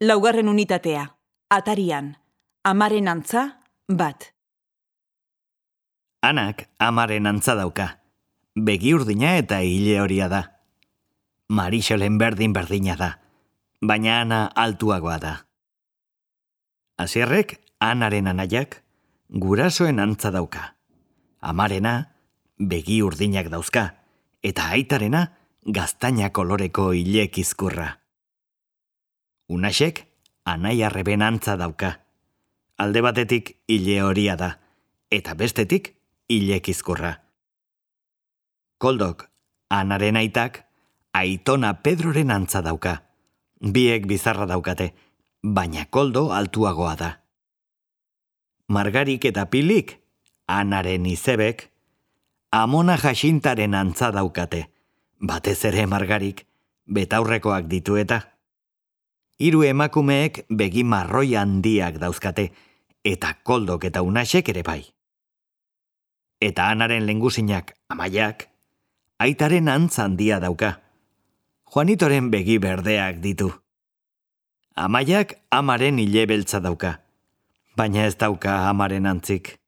Laugarren unitatea. Atarian. Amaren antza, bat. Anak amaren antza dauka. Begi urdina eta hile horia da. Marixolen berdin berdina da. Baina ana altuagoa da. Asierrek, anaren anaiak, gurasoen antza dauka. Amarena, begi urdinak dauzka, eta aitarena, gaztaina koloreko hilek izkurra. Unasek, anai arreben antza dauka. Alde batetik hile horia da, eta bestetik hilek izkurra. Koldok, anaren aitak, aitona Pedroren antza dauka. Biek bizarra daukate, baina koldo altuagoa da. Margarik eta pilik, anaren izebek, amona jasintaren antza daukate, batez ere margarik, betaurrekoak ditu eta. Hiru emakumeek begi marroi handiak dauzkate, eta koldok eta unasek ere bai. Eta anaren lengusinak amaiak, aitaren antza handia dauka. Juanitoren begi berdeak ditu. Amaiak amaren hile beltza dauka, baina ez dauka amaren antzik.